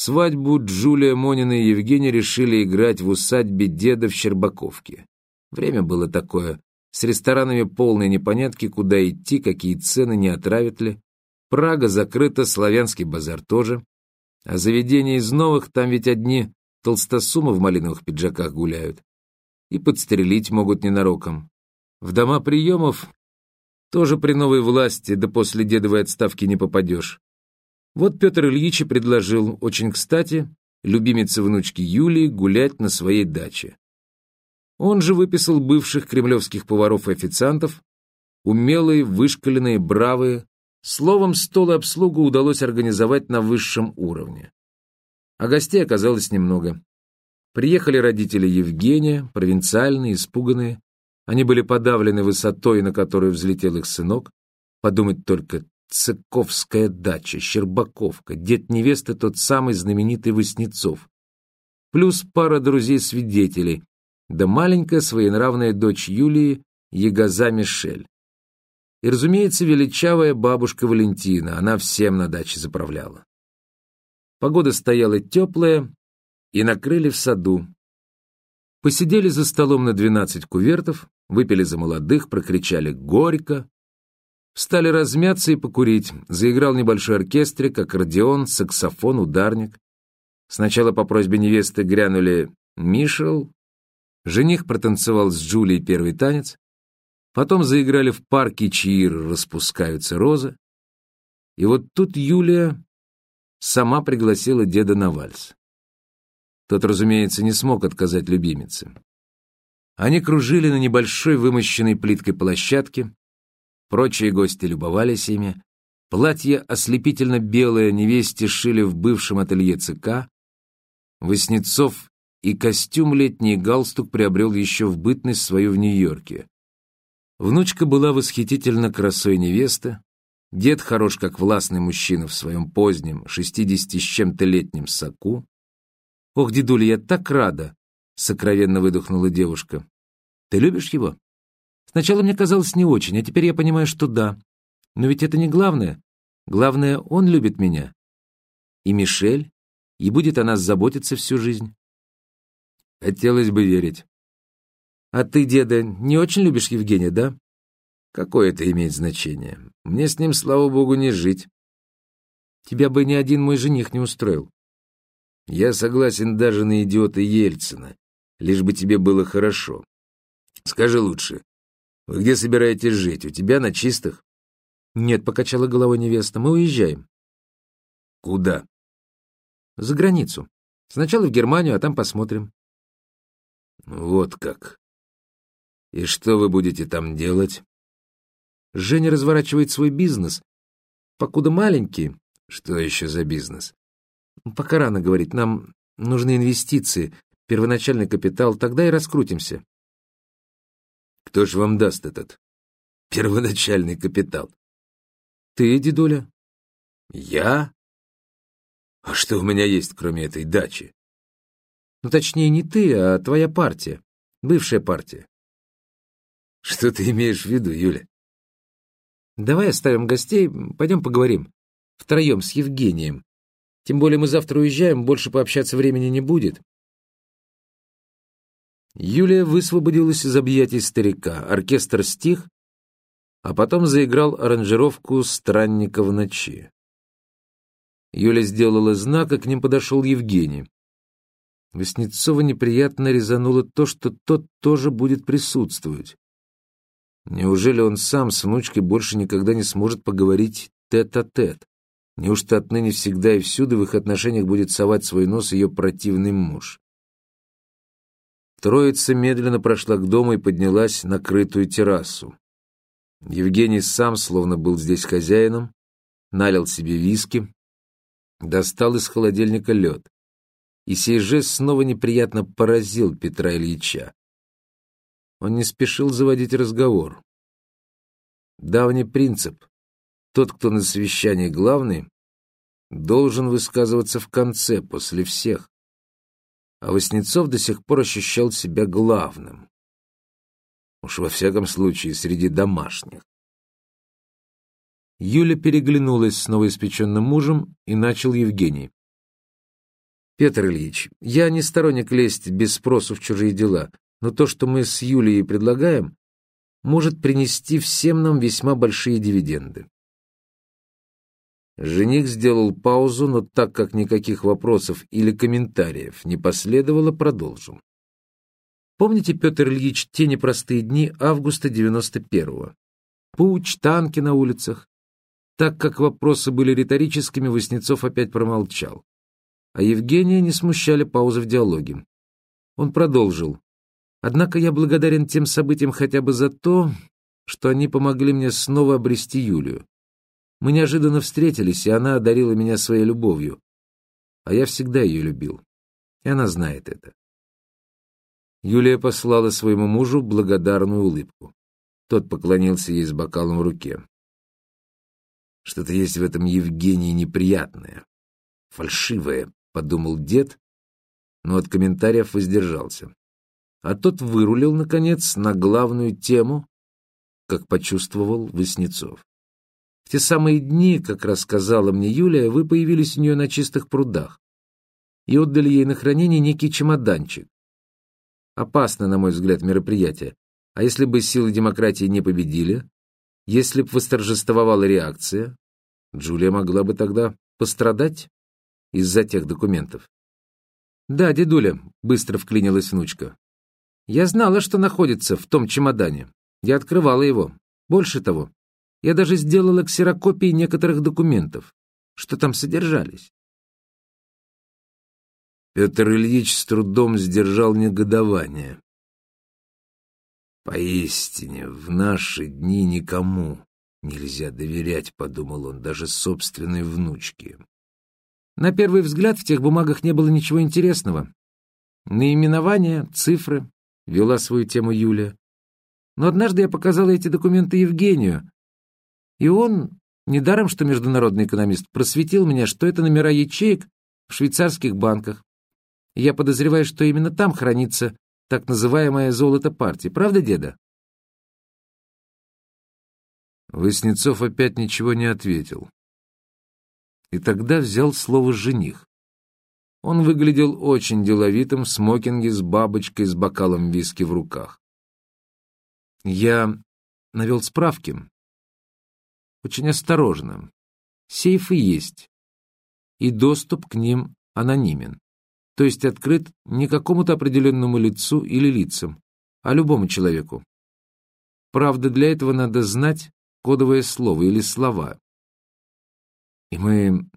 Свадьбу Джулия Монина и Евгений решили играть в усадьбе деда в Щербаковке. Время было такое, с ресторанами полные непонятки, куда идти, какие цены, не отравят ли. Прага закрыта, славянский базар тоже. А заведения из новых, там ведь одни толстосумы в малиновых пиджаках гуляют. И подстрелить могут ненароком. В дома приемов тоже при новой власти, да после дедовой отставки не попадешь. Вот Петр Ильич и предложил, очень кстати, любимице внучки Юлии гулять на своей даче. Он же выписал бывших кремлевских поваров и официантов, умелые, вышкаленные, бравые. Словом, стол и обслугу удалось организовать на высшем уровне. А гостей оказалось немного. Приехали родители Евгения, провинциальные, испуганные. Они были подавлены высотой, на которую взлетел их сынок. Подумать только, Цыковская дача, Щербаковка, дед невесты тот самый знаменитый Васнецов. Плюс пара друзей-свидетелей, да маленькая своенравная дочь Юлии, Ягоза Мишель. И, разумеется, величавая бабушка Валентина, она всем на даче заправляла. Погода стояла теплая, и накрыли в саду. Посидели за столом на двенадцать кувертов, выпили за молодых, прокричали «Горько!», Стали размяться и покурить. Заиграл небольшой оркестрик, аккордеон, саксофон, ударник. Сначала по просьбе невесты грянули «Мишел». Жених протанцевал с Джулией первый танец. Потом заиграли в парке чаир «Распускаются розы». И вот тут Юлия сама пригласила деда на вальс. Тот, разумеется, не смог отказать любимице. Они кружили на небольшой вымощенной плиткой площадке, Прочие гости любовались ими. Платье ослепительно белое невесте шили в бывшем ателье ЦК. Воснецов и костюм летний галстук приобрел еще в бытность свою в Нью-Йорке. Внучка была восхитительно красой невесты. Дед хорош, как властный мужчина в своем позднем, шестидесяти с чем-то летнем соку. «Ох, дедуля, я так рада!» — сокровенно выдохнула девушка. «Ты любишь его?» Сначала мне казалось не очень, а теперь я понимаю, что да. Но ведь это не главное. Главное, он любит меня. И Мишель, и будет о нас заботиться всю жизнь. Хотелось бы верить. А ты, деда, не очень любишь Евгения, да? Какое это имеет значение? Мне с ним, слава богу, не жить. Тебя бы ни один мой жених не устроил. Я согласен даже на идиота Ельцина, лишь бы тебе было хорошо. Скажи лучше, вы где собираетесь жить? У тебя на чистых? Нет, покачала головой невеста. Мы уезжаем. Куда? За границу. Сначала в Германию, а там посмотрим. Вот как. И что вы будете там делать? Женя разворачивает свой бизнес. Покуда маленький. Что еще за бизнес? Пока рано говорить. Нам нужны инвестиции, первоначальный капитал. Тогда и раскрутимся. Кто ж вам даст этот первоначальный капитал? Ты, дедуля? Я? А что у меня есть, кроме этой дачи? Ну, точнее, не ты, а твоя партия, бывшая партия. Что ты имеешь в виду, Юля? Давай оставим гостей, пойдем поговорим. Втроем с Евгением. Тем более мы завтра уезжаем, больше пообщаться времени не будет. Юлия высвободилась из объятий старика. Оркестр стих, а потом заиграл аранжировку «Странника в ночи». Юля сделала знак, и к ним подошел Евгений. Васнецова неприятно резануло то, что тот тоже будет присутствовать. Неужели он сам с внучкой больше никогда не сможет поговорить тет-а-тет? -тет? Неужто отныне всегда и всюду в их отношениях будет совать свой нос ее противный муж? Троица медленно прошла к дому и поднялась на крытую террасу. Евгений сам, словно был здесь хозяином, налил себе виски, достал из холодильника лед. И сей жест снова неприятно поразил Петра Ильича. Он не спешил заводить разговор. Давний принцип. Тот, кто на совещании главный, должен высказываться в конце, после всех а Васнецов до сих пор ощущал себя главным. Уж во всяком случае, среди домашних. Юля переглянулась с новоиспеченным мужем, и начал Евгений. Петр Ильич, я не сторонник лезть без спросу в чужие дела, но то, что мы с Юлией предлагаем, может принести всем нам весьма большие дивиденды. Жених сделал паузу, но так как никаких вопросов или комментариев не последовало, продолжил. Помните, Петр Ильич, те непростые дни августа 91-го? Пуч, танки на улицах. Так как вопросы были риторическими, Васнецов опять промолчал. А Евгения не смущали паузы в диалоге. Он продолжил. Однако я благодарен тем событиям хотя бы за то, что они помогли мне снова обрести Юлию. Мы неожиданно встретились, и она одарила меня своей любовью. А я всегда ее любил. И она знает это. Юлия послала своему мужу благодарную улыбку. Тот поклонился ей с бокалом в руке. Что-то есть в этом Евгении неприятное, фальшивое, подумал дед, но от комментариев воздержался. А тот вырулил, наконец, на главную тему, как почувствовал Васнецов. В те самые дни, как рассказала мне Юлия, вы появились у нее на чистых прудах и отдали ей на хранение некий чемоданчик. Опасно, на мой взгляд, мероприятие. А если бы силы демократии не победили? Если бы восторжествовала реакция? Джулия могла бы тогда пострадать из-за тех документов. «Да, дедуля», — быстро вклинилась внучка. «Я знала, что находится в том чемодане. Я открывала его. Больше того, я даже сделала ксерокопии некоторых документов, что там содержались. Петр Ильич с трудом сдержал негодование. «Поистине, в наши дни никому нельзя доверять», — подумал он, — «даже собственной внучке». На первый взгляд в тех бумагах не было ничего интересного. Наименования, цифры, — вела свою тему Юля. Но однажды я показала эти документы Евгению, и он, недаром что международный экономист, просветил меня, что это номера ячеек в швейцарских банках. Я подозреваю, что именно там хранится так называемое золото партии. Правда, деда? Воснецов опять ничего не ответил. И тогда взял слово «жених». Он выглядел очень деловитым в смокинге с бабочкой с бокалом виски в руках. Я навел справки очень осторожно. Сейфы есть, и доступ к ним анонимен, то есть открыт не какому-то определенному лицу или лицам, а любому человеку. Правда, для этого надо знать кодовое слово или слова. И мы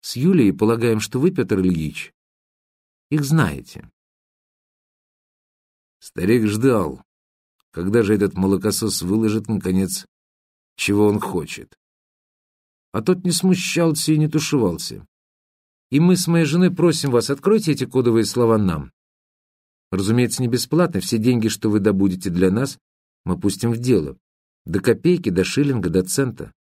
с Юлией полагаем, что вы, Петр Ильич, их знаете. Старик ждал, когда же этот молокосос выложит, наконец, чего он хочет. А тот не смущался и не тушевался. И мы с моей женой просим вас, откройте эти кодовые слова нам. Разумеется, не бесплатно, все деньги, что вы добудете для нас, мы пустим в дело. До копейки, до шиллинга, до цента.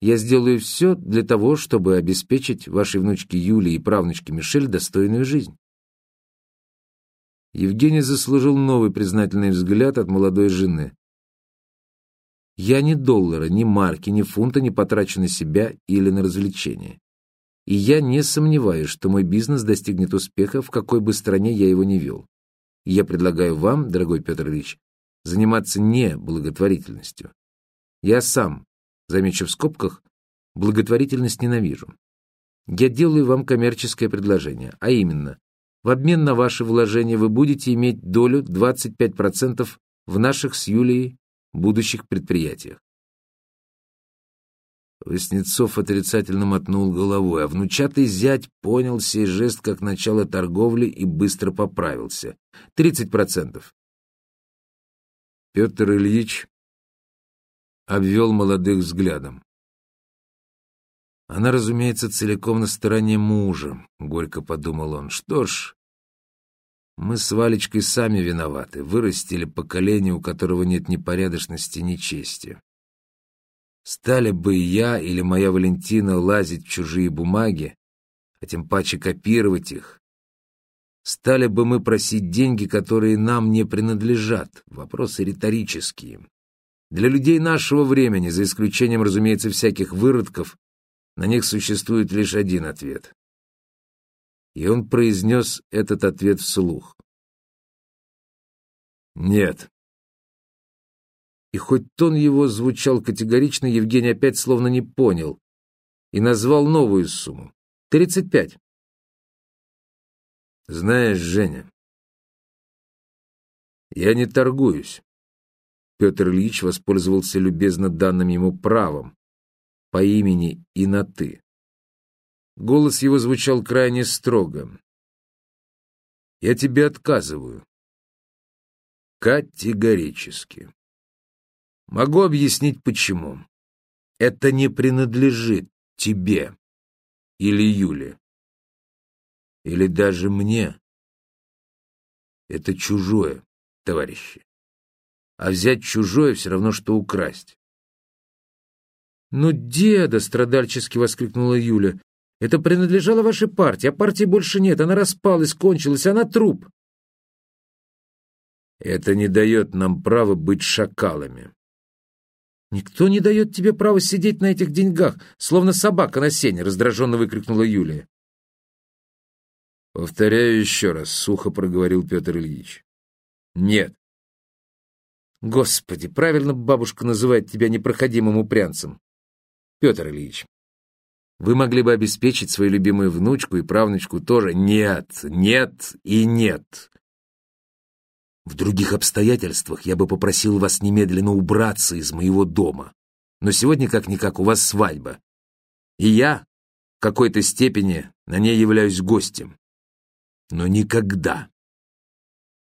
Я сделаю все для того, чтобы обеспечить вашей внучке Юлии и правнучке Мишель достойную жизнь. Евгений заслужил новый признательный взгляд от молодой жены. Я ни доллара, ни марки, ни фунта не потрачу на себя или на развлечения. И я не сомневаюсь, что мой бизнес достигнет успеха, в какой бы стране я его не вел. И я предлагаю вам, дорогой Петр Ильич, заниматься не благотворительностью. Я сам, замечу в скобках, благотворительность ненавижу. Я делаю вам коммерческое предложение, а именно, в обмен на ваши вложения вы будете иметь долю 25% в наших с Юлией будущих предприятиях. Воснецов отрицательно мотнул головой, а внучатый зять понял сей жест как начало торговли и быстро поправился. Тридцать процентов. Петр Ильич обвел молодых взглядом. Она, разумеется, целиком на стороне мужа, — горько подумал он. Что ж, мы с Валечкой сами виноваты, вырастили поколение, у которого нет ни порядочности, ни чести. Стали бы я или моя Валентина лазить в чужие бумаги, а тем паче копировать их, стали бы мы просить деньги, которые нам не принадлежат. Вопросы риторические. Для людей нашего времени, за исключением, разумеется, всяких выродков, на них существует лишь один ответ. И он произнес этот ответ вслух. «Нет». И хоть тон его звучал категорично, Евгений опять словно не понял и назвал новую сумму — тридцать пять. «Знаешь, Женя, я не торгуюсь». Петр Ильич воспользовался любезно данным ему правом по имени и на «ты». Голос его звучал крайне строго. «Я тебе отказываю. Категорически. Могу объяснить, почему. Это не принадлежит тебе или Юле, или даже мне. Это чужое, товарищи. А взять чужое все равно, что украсть. «Но, деда!» — страдальчески воскликнула Юля. Это принадлежало вашей партии, а партии больше нет. Она распалась, кончилась, она труп. Это не дает нам права быть шакалами. Никто не дает тебе права сидеть на этих деньгах, словно собака на сене, раздраженно выкрикнула Юлия. Повторяю еще раз, сухо проговорил Петр Ильич. Нет. Господи, правильно бабушка называет тебя непроходимым упрямцем. Петр Ильич, вы могли бы обеспечить свою любимую внучку и правнучку тоже. Нет, нет и нет. В других обстоятельствах я бы попросил вас немедленно убраться из моего дома. Но сегодня, как-никак, у вас свадьба. И я, в какой-то степени, на ней являюсь гостем. Но никогда,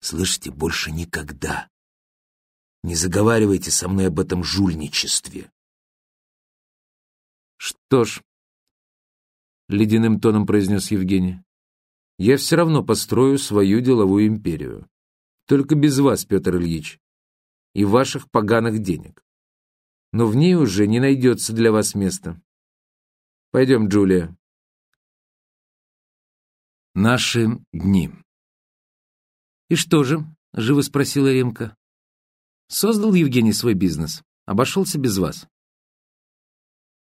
слышите, больше никогда не заговаривайте со мной об этом жульничестве. Что ж, ледяным тоном произнес Евгений. Я все равно построю свою деловую империю. Только без вас, Петр Ильич, и ваших поганых денег. Но в ней уже не найдется для вас места. Пойдем, Джулия. Наши дни. И что же? Живо спросила Ремка. Создал Евгений свой бизнес. Обошелся без вас.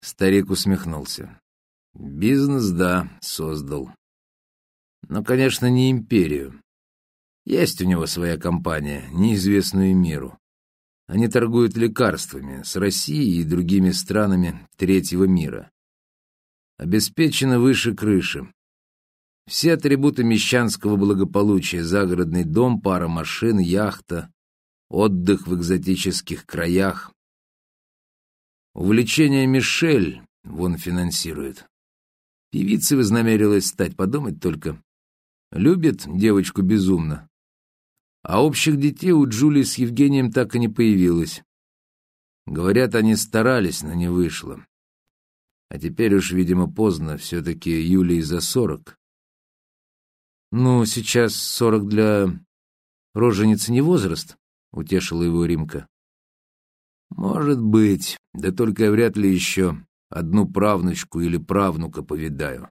Старик усмехнулся. Бизнес, да, создал. Но, конечно, не империю. Есть у него своя компания, неизвестную миру. Они торгуют лекарствами с Россией и другими странами третьего мира. Обеспечено выше крыши. Все атрибуты мещанского благополучия — загородный дом, пара машин, яхта, отдых в экзотических краях. Увлечение Мишель вон финансирует. Певицей вознамерилась стать, подумать только. Любит девочку безумно. А общих детей у Джулии с Евгением так и не появилось. Говорят, они старались, но не вышло. А теперь уж, видимо, поздно, все-таки Юлии за сорок. «Ну, сейчас сорок для роженицы не возраст», — утешила его Римка. «Может быть, да только вряд ли еще одну правнучку или правнука повидаю.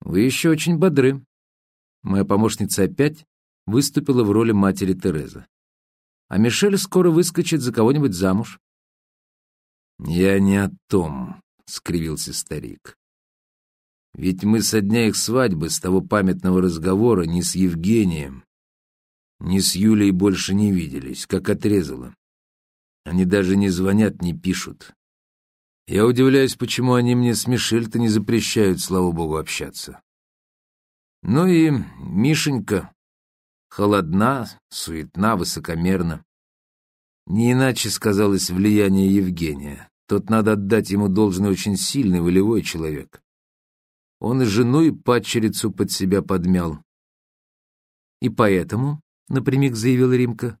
Вы еще очень бодры. Моя помощница опять выступила в роли матери Терезы. А Мишель скоро выскочит за кого-нибудь замуж. Я не о том, — скривился старик. Ведь мы со дня их свадьбы, с того памятного разговора, ни с Евгением, ни с Юлей больше не виделись, как отрезало. Они даже не звонят, не пишут. Я удивляюсь, почему они мне с Мишель-то не запрещают, слава богу, общаться. Ну и Мишенька холодна, суетна, высокомерна. Не иначе сказалось влияние Евгения. Тот, надо отдать ему должный, очень сильный, волевой человек. Он и жену, и падчерицу под себя подмял. И поэтому, напрямик заявила Римка,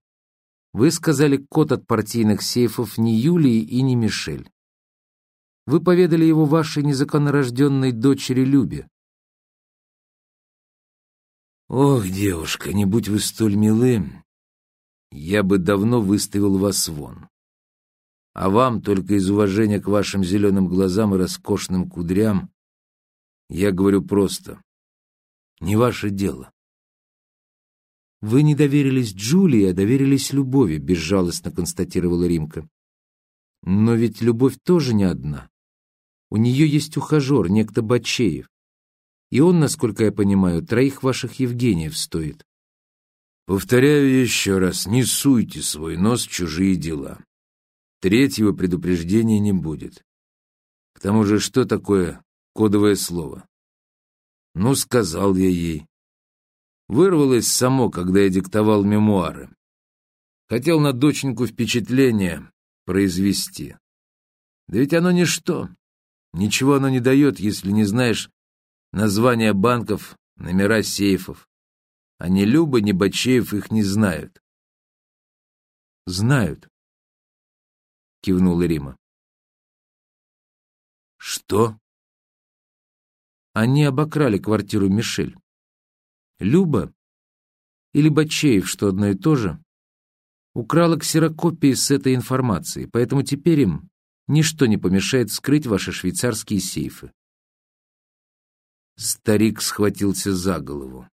вы сказали код от партийных сейфов ни Юлии и ни Мишель. Вы поведали его вашей незаконнорожденной дочери Любе. Ох, девушка, не будь вы столь милы, я бы давно выставил вас вон. А вам, только из уважения к вашим зеленым глазам и роскошным кудрям, я говорю просто, не ваше дело. Вы не доверились Джулии, а доверились любови, безжалостно констатировала Римка. Но ведь любовь тоже не одна. У нее есть ухажер, некто Бачеев. И он, насколько я понимаю, троих ваших Евгениев стоит. Повторяю еще раз, не суйте свой нос в чужие дела. Третьего предупреждения не будет. К тому же, что такое кодовое слово? Ну, сказал я ей. Вырвалось само, когда я диктовал мемуары. Хотел на доченьку впечатление произвести. Да ведь оно ничто. Ничего оно не дает, если не знаешь названия банков, номера сейфов. А ни Люба, ни Бачеев их не знают. «Знают», — кивнула Рима. «Что?» Они обокрали квартиру Мишель. Люба или Бачеев, что одно и то же, украла ксерокопии с этой информацией, поэтому теперь им ничто не помешает скрыть ваши швейцарские сейфы. Старик схватился за голову.